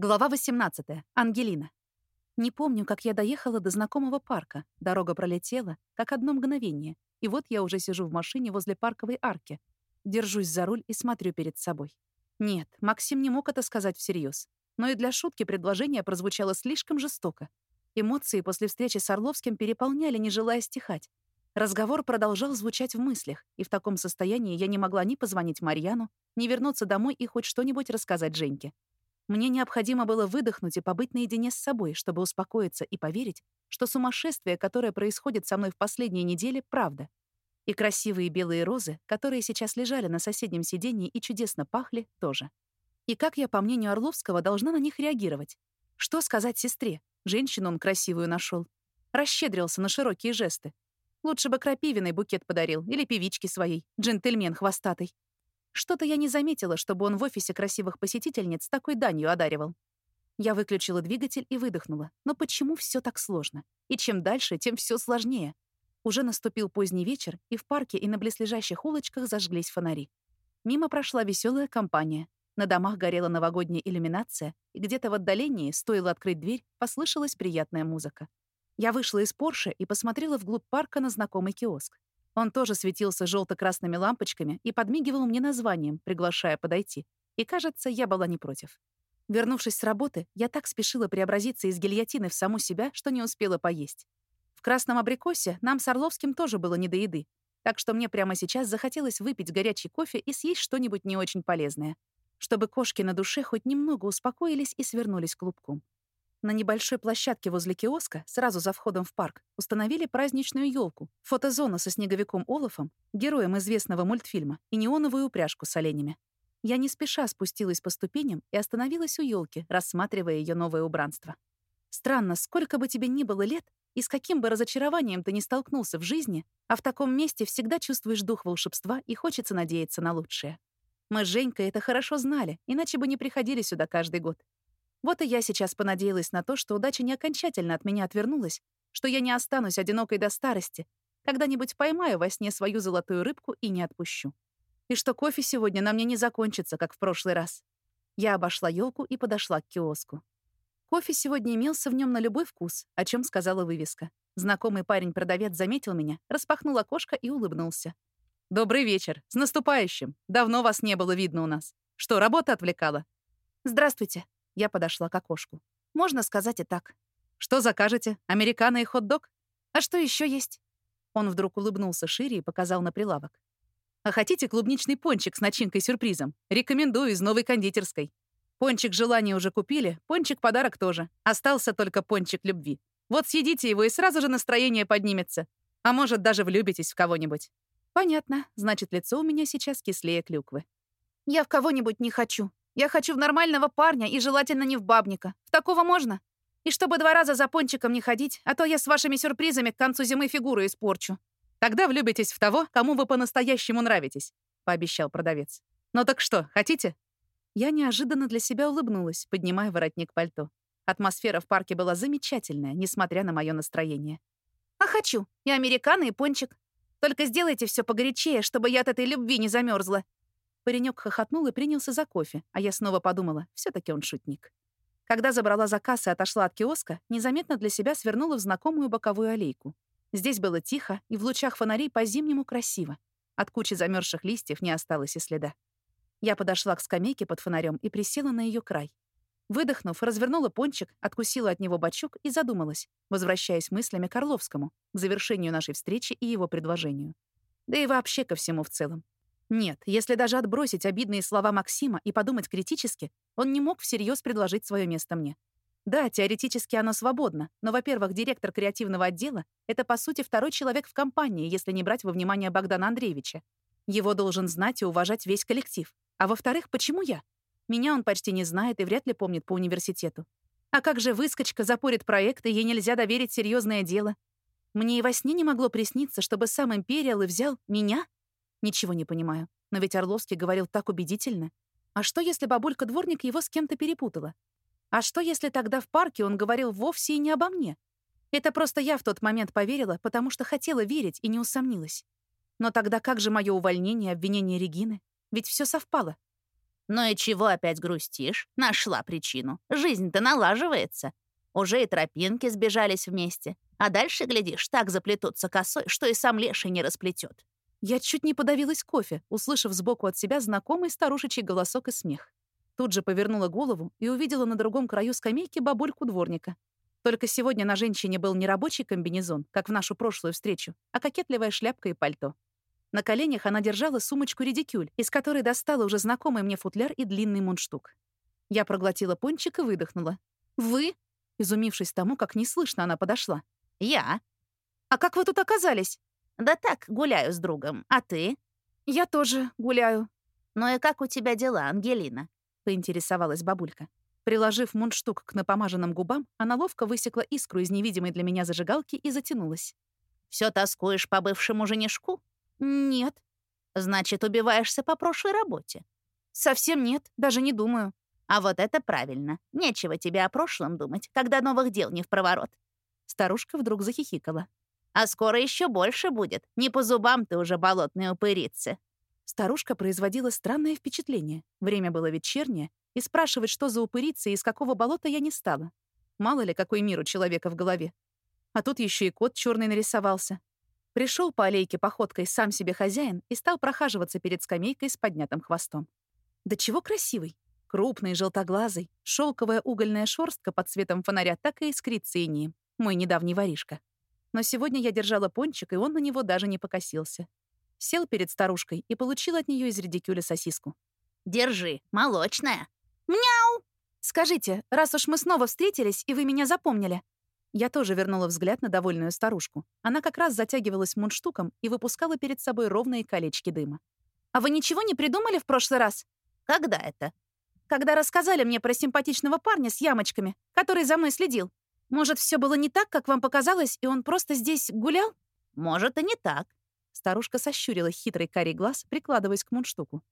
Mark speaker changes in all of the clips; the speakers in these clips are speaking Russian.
Speaker 1: Глава 18. Ангелина. Не помню, как я доехала до знакомого парка. Дорога пролетела, как одно мгновение. И вот я уже сижу в машине возле парковой арки. Держусь за руль и смотрю перед собой. Нет, Максим не мог это сказать всерьез. Но и для шутки предложение прозвучало слишком жестоко. Эмоции после встречи с Орловским переполняли, не желая стихать. Разговор продолжал звучать в мыслях, и в таком состоянии я не могла ни позвонить Марьяну, ни вернуться домой и хоть что-нибудь рассказать Женьке. Мне необходимо было выдохнуть и побыть наедине с собой, чтобы успокоиться и поверить, что сумасшествие, которое происходит со мной в последние недели, правда. И красивые белые розы, которые сейчас лежали на соседнем сиденье и чудесно пахли, тоже. И как я, по мнению Орловского, должна на них реагировать? Что сказать сестре? Женщину он красивую нашел. Расщедрился на широкие жесты. Лучше бы крапивиной букет подарил или певичке своей, джентльмен хвостатый. Что-то я не заметила, чтобы он в офисе красивых посетительниц такой данью одаривал. Я выключила двигатель и выдохнула. Но почему все так сложно? И чем дальше, тем все сложнее. Уже наступил поздний вечер, и в парке и на близлежащих улочках зажглись фонари. Мимо прошла веселая компания. На домах горела новогодняя иллюминация, и где-то в отдалении, стоило открыть дверь, послышалась приятная музыка. Я вышла из Порше и посмотрела вглубь парка на знакомый киоск. Он тоже светился желто-красными лампочками и подмигивал мне названием, приглашая подойти. И, кажется, я была не против. Вернувшись с работы, я так спешила преобразиться из гильотины в саму себя, что не успела поесть. В красном абрикосе нам с Орловским тоже было не до еды, так что мне прямо сейчас захотелось выпить горячий кофе и съесть что-нибудь не очень полезное, чтобы кошки на душе хоть немного успокоились и свернулись клубком. На небольшой площадке возле киоска, сразу за входом в парк, установили праздничную елку, фотозону со снеговиком Олафом, героем известного мультфильма, и неоновую упряжку с оленями. Я не спеша спустилась по ступеням и остановилась у елки, рассматривая ее новое убранство. Странно, сколько бы тебе ни было лет, и с каким бы разочарованием ты ни столкнулся в жизни, а в таком месте всегда чувствуешь дух волшебства и хочется надеяться на лучшее. Мы с Женькой это хорошо знали, иначе бы не приходили сюда каждый год. Вот и я сейчас понадеялась на то, что удача не окончательно от меня отвернулась, что я не останусь одинокой до старости, когда-нибудь поймаю во сне свою золотую рыбку и не отпущу. И что кофе сегодня на мне не закончится, как в прошлый раз. Я обошла елку и подошла к киоску. Кофе сегодня имелся в нем на любой вкус, о чем сказала вывеска. Знакомый парень-продавец заметил меня, распахнул окошко и улыбнулся. «Добрый вечер. С наступающим. Давно вас не было видно у нас. Что, работа отвлекала?» «Здравствуйте», я подошла к окошку. Можно сказать и так. Что закажете? Американо и хот-дог? А что еще есть? Он вдруг улыбнулся шире и показал на прилавок. А хотите клубничный пончик с начинкой-сюрпризом? Рекомендую из новой кондитерской. Пончик желания уже купили, пончик подарок тоже. Остался только пончик любви. Вот съедите его, и сразу же настроение поднимется. А может, даже влюбитесь в кого-нибудь. Понятно. Значит, лицо у меня сейчас кислее клюквы. Я в кого-нибудь не хочу. Я хочу в нормального парня и желательно не в бабника. В такого можно? И чтобы два раза за пончиком не ходить, а то я с вашими сюрпризами к концу зимы фигуру испорчу. Тогда влюбитесь в того, кому вы по-настоящему нравитесь, пообещал продавец. Ну так что, хотите? Я неожиданно для себя улыбнулась, поднимая воротник пальто. Атмосфера в парке была замечательная, несмотря на мое настроение. А хочу. И американо, и пончик. Только сделайте все погорячее, чтобы я от этой любви не замерзла. Паренек хохотнул и принялся за кофе, а я снова подумала, все таки он шутник. Когда забрала заказ и отошла от киоска, незаметно для себя свернула в знакомую боковую аллейку. Здесь было тихо, и в лучах фонарей по-зимнему красиво. От кучи замерзших листьев не осталось и следа. Я подошла к скамейке под фонарем и присела на ее край. Выдохнув, развернула пончик, откусила от него бачок и задумалась, возвращаясь мыслями к Орловскому, к завершению нашей встречи и его предложению. Да и вообще ко всему в целом. Нет, если даже отбросить обидные слова Максима и подумать критически, он не мог всерьез предложить свое место мне. Да, теоретически оно свободно, но, во-первых, директор креативного отдела — это, по сути, второй человек в компании, если не брать во внимание Богдана Андреевича. Его должен знать и уважать весь коллектив. А во-вторых, почему я? Меня он почти не знает и вряд ли помнит по университету. А как же выскочка запорит проект, и ей нельзя доверить серьезное дело? Мне и во сне не могло присниться, чтобы сам Империал и взял меня Ничего не понимаю. Но ведь Орловский говорил так убедительно. А что, если бабулька-дворник его с кем-то перепутала? А что, если тогда в парке он говорил вовсе и не обо мне? Это просто я в тот момент поверила, потому что хотела верить и не усомнилась. Но тогда как же мое увольнение, обвинение Регины? Ведь все совпало.
Speaker 2: «Ну и чего опять грустишь? Нашла причину. Жизнь-то налаживается. Уже и тропинки сбежались вместе. А дальше, глядишь, так заплетутся косой, что и сам леший не расплетет.
Speaker 1: Я чуть не подавилась кофе, услышав сбоку от себя знакомый старушечий голосок и смех. Тут же повернула голову и увидела на другом краю скамейки бабульку дворника. Только сегодня на женщине был не рабочий комбинезон, как в нашу прошлую встречу, а кокетливая шляпка и пальто. На коленях она держала сумочку-редикюль, из которой достала уже знакомый мне футляр и длинный мундштук. Я проглотила пончик и выдохнула. «Вы?» Изумившись тому, как неслышно она подошла.
Speaker 2: «Я?»
Speaker 1: «А как вы тут оказались?»
Speaker 2: «Да так, гуляю с другом. А ты?»
Speaker 1: «Я тоже гуляю».
Speaker 2: «Ну и как у тебя дела, Ангелина?»
Speaker 1: — поинтересовалась бабулька. Приложив мундштук к напомаженным губам, она ловко высекла искру из невидимой для меня зажигалки и затянулась.
Speaker 2: «Всё тоскуешь по бывшему женишку?»
Speaker 1: «Нет».
Speaker 2: «Значит, убиваешься по прошлой работе?»
Speaker 1: «Совсем нет, даже не думаю».
Speaker 2: А вот это правильно. Нечего тебе о прошлом думать, когда новых дел не в проворот.
Speaker 1: Старушка вдруг захихикала.
Speaker 2: А скоро еще больше будет. Не по зубам ты уже болотные упырицы.
Speaker 1: Старушка производила странное впечатление. Время было вечернее, и спрашивать, что за упырицы и из какого болота, я не стала. Мало ли, какой мир у человека в голове. А тут еще и кот черный нарисовался. Пришел по аллейке походкой сам себе хозяин и стал прохаживаться перед скамейкой с поднятым хвостом. Да чего красивый! Крупный, желтоглазый, шелковая угольная шорстка под цветом фонаря так и искрится инием. Мой недавний воришка. Но сегодня я держала пончик, и он на него даже не покосился. Сел перед старушкой и получил от нее из редикюля сосиску.
Speaker 2: «Держи, молочная».
Speaker 1: «Мяу!» «Скажите, раз уж мы снова встретились, и вы меня запомнили». Я тоже вернула взгляд на довольную старушку. Она как раз затягивалась мундштуком и выпускала перед собой ровные колечки дыма. «А вы ничего не придумали в прошлый раз?»
Speaker 2: «Когда это?»
Speaker 1: когда рассказали мне про симпатичного парня с ямочками, который за мной следил. Может, все было не так, как вам показалось, и он просто здесь гулял?
Speaker 2: Может, и не так.
Speaker 1: Старушка сощурила хитрый карий глаз, прикладываясь к мундштуку.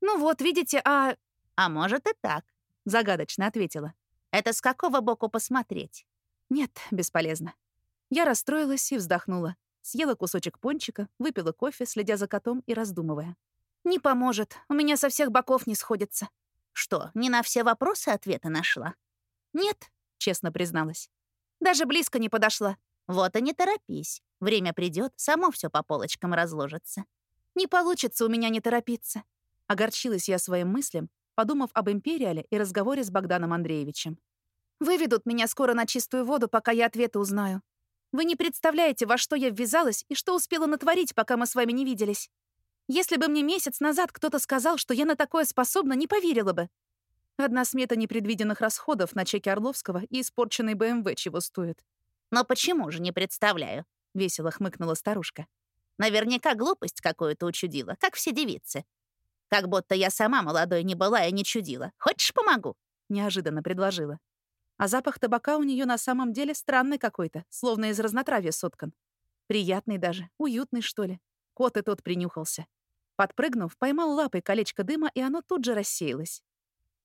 Speaker 1: «Ну вот, видите, а...»
Speaker 2: «А может, и так», —
Speaker 1: загадочно ответила.
Speaker 2: «Это с какого боку посмотреть?»
Speaker 1: «Нет, бесполезно». Я расстроилась и вздохнула. Съела кусочек пончика, выпила кофе, следя за котом и раздумывая. «Не поможет, у меня со всех боков не сходится».
Speaker 2: Что, не на все вопросы ответы нашла?
Speaker 1: Нет, честно призналась. Даже близко не подошла.
Speaker 2: Вот и не торопись. Время придет, само все по полочкам разложится.
Speaker 1: Не получится у меня не торопиться. Огорчилась я своим мыслям, подумав об Империале и разговоре с Богданом Андреевичем. Выведут меня скоро на чистую воду, пока я ответы узнаю. Вы не представляете, во что я ввязалась и что успела натворить, пока мы с вами не виделись. Если бы мне месяц назад кто-то сказал, что я на такое способна, не поверила бы. Одна смета непредвиденных расходов на чеке Орловского и испорченный БМВ чего стоит.
Speaker 2: «Но почему же не представляю?» — весело хмыкнула старушка. «Наверняка глупость какую-то учудила, как все девицы. Как будто я сама молодой не была и не чудила. Хочешь, помогу?»
Speaker 1: — неожиданно предложила. А запах табака у нее на самом деле странный какой-то, словно из разнотравья соткан. Приятный даже, уютный, что ли. Кот и тот принюхался. Подпрыгнув, поймал лапой колечко дыма, и оно тут же рассеялось.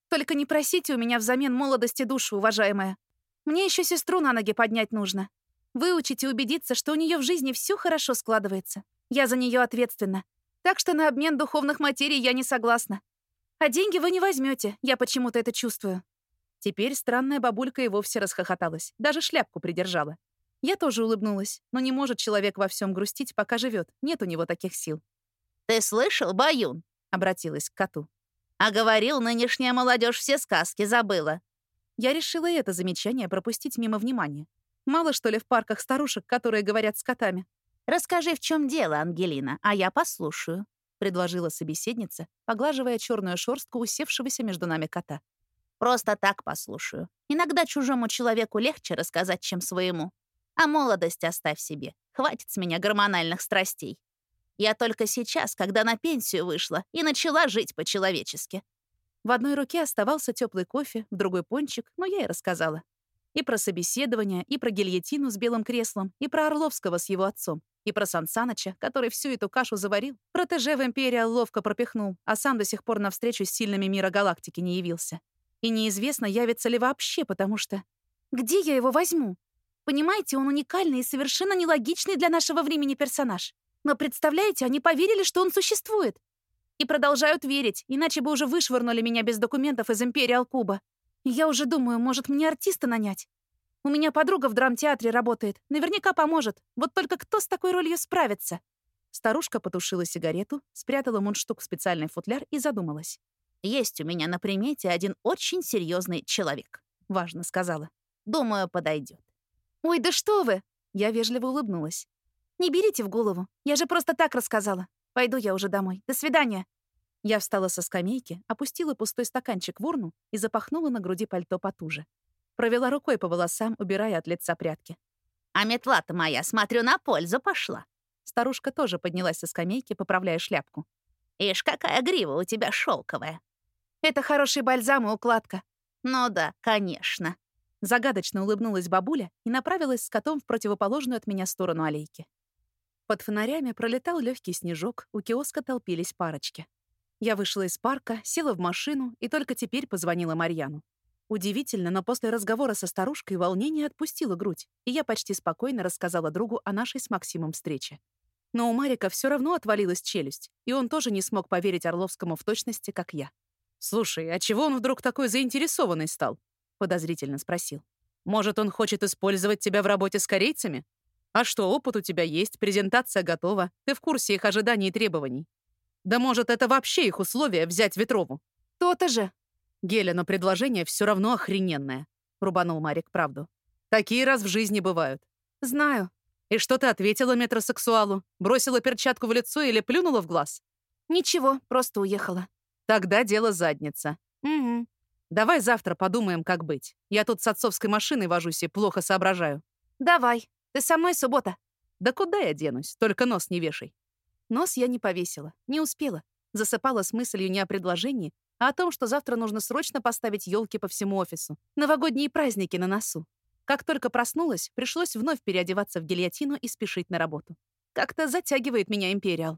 Speaker 1: «Только не просите у меня взамен молодости душу, уважаемая. Мне еще сестру на ноги поднять нужно. Выучить и убедиться, что у нее в жизни все хорошо складывается. Я за нее ответственна. Так что на обмен духовных материй я не согласна. А деньги вы не возьмете, я почему-то это чувствую». Теперь странная бабулька и вовсе расхохоталась, даже шляпку придержала. Я тоже улыбнулась, но не может человек во всем грустить, пока живет. Нет у него таких сил.
Speaker 2: «Ты слышал, Баюн?» — обратилась к коту. «А говорил, нынешняя молодежь все сказки забыла».
Speaker 1: Я решила это замечание пропустить мимо внимания. Мало, что ли, в парках старушек, которые говорят с котами.
Speaker 2: «Расскажи, в чем дело, Ангелина, а я послушаю», —
Speaker 1: предложила собеседница, поглаживая черную шорстку усевшегося между нами кота.
Speaker 2: «Просто так послушаю. Иногда чужому человеку легче рассказать, чем своему. А молодость оставь себе. Хватит с меня гормональных страстей. Я только сейчас, когда на пенсию вышла, и начала жить по-человечески.
Speaker 1: В одной руке оставался теплый кофе, в другой пончик, но я и рассказала. И про собеседование, и про гильотину с белым креслом, и про Орловского с его отцом, и про Сансаныча, который всю эту кашу заварил, протеже в Империал ловко пропихнул, а сам до сих пор навстречу с сильными мира галактики не явился. И неизвестно, явится ли вообще, потому что... Где я его возьму? Понимаете, он уникальный и совершенно нелогичный для нашего времени персонаж. Но представляете, они поверили, что он существует. И продолжают верить, иначе бы уже вышвырнули меня без документов из Империал Куба. Я уже думаю, может, мне артиста нанять? У меня подруга в драмтеатре работает. Наверняка поможет. Вот только кто с такой ролью справится? Старушка потушила сигарету, спрятала мундштук в специальный футляр и задумалась.
Speaker 2: «Есть у меня на примете один очень серьезный человек», — важно сказала. «Думаю, подойдет.
Speaker 1: «Ой, да что вы!» — я вежливо улыбнулась. «Не берите в голову. Я же просто так рассказала. Пойду я уже домой. До свидания». Я встала со скамейки, опустила пустой стаканчик в урну и запахнула на груди пальто потуже. Провела рукой по волосам, убирая от лица прятки.
Speaker 2: «А метла-то моя, смотрю, на пользу пошла».
Speaker 1: Старушка тоже поднялась со скамейки, поправляя шляпку.
Speaker 2: «Ишь, какая грива у тебя шелковая.
Speaker 1: «Это хороший бальзам и укладка».
Speaker 2: «Ну да, конечно».
Speaker 1: Загадочно улыбнулась бабуля и направилась с котом в противоположную от меня сторону аллейки. Под фонарями пролетал легкий снежок, у киоска толпились парочки. Я вышла из парка, села в машину и только теперь позвонила Марьяну. Удивительно, но после разговора со старушкой волнение отпустило грудь, и я почти спокойно рассказала другу о нашей с Максимом встрече. Но у Марика все равно отвалилась челюсть, и он тоже не смог поверить Орловскому в точности, как я. «Слушай, а чего он вдруг такой заинтересованный стал?» — подозрительно спросил. «Может, он хочет использовать тебя в работе с корейцами? А что, опыт у тебя есть, презентация готова, ты в курсе их ожиданий и требований. Да может, это вообще их условия взять Ветрову?» «То-то же!» «Геля, но предложение все равно охрененное», — рубанул Марик правду. «Такие раз в жизни бывают». «Знаю». «И что ты ответила метросексуалу? Бросила перчатку в лицо или плюнула в глаз?» «Ничего, просто уехала». Тогда дело задница. Угу. Давай завтра подумаем, как быть. Я тут с отцовской машиной вожусь и плохо соображаю. Давай. Ты со мной суббота. Да куда я денусь? Только нос не вешай. Нос я не повесила. Не успела. Засыпала с мыслью не о предложении, а о том, что завтра нужно срочно поставить елки по всему офису. Новогодние праздники на носу. Как только проснулась, пришлось вновь переодеваться в гильотину и спешить на работу. Как-то затягивает меня Империал.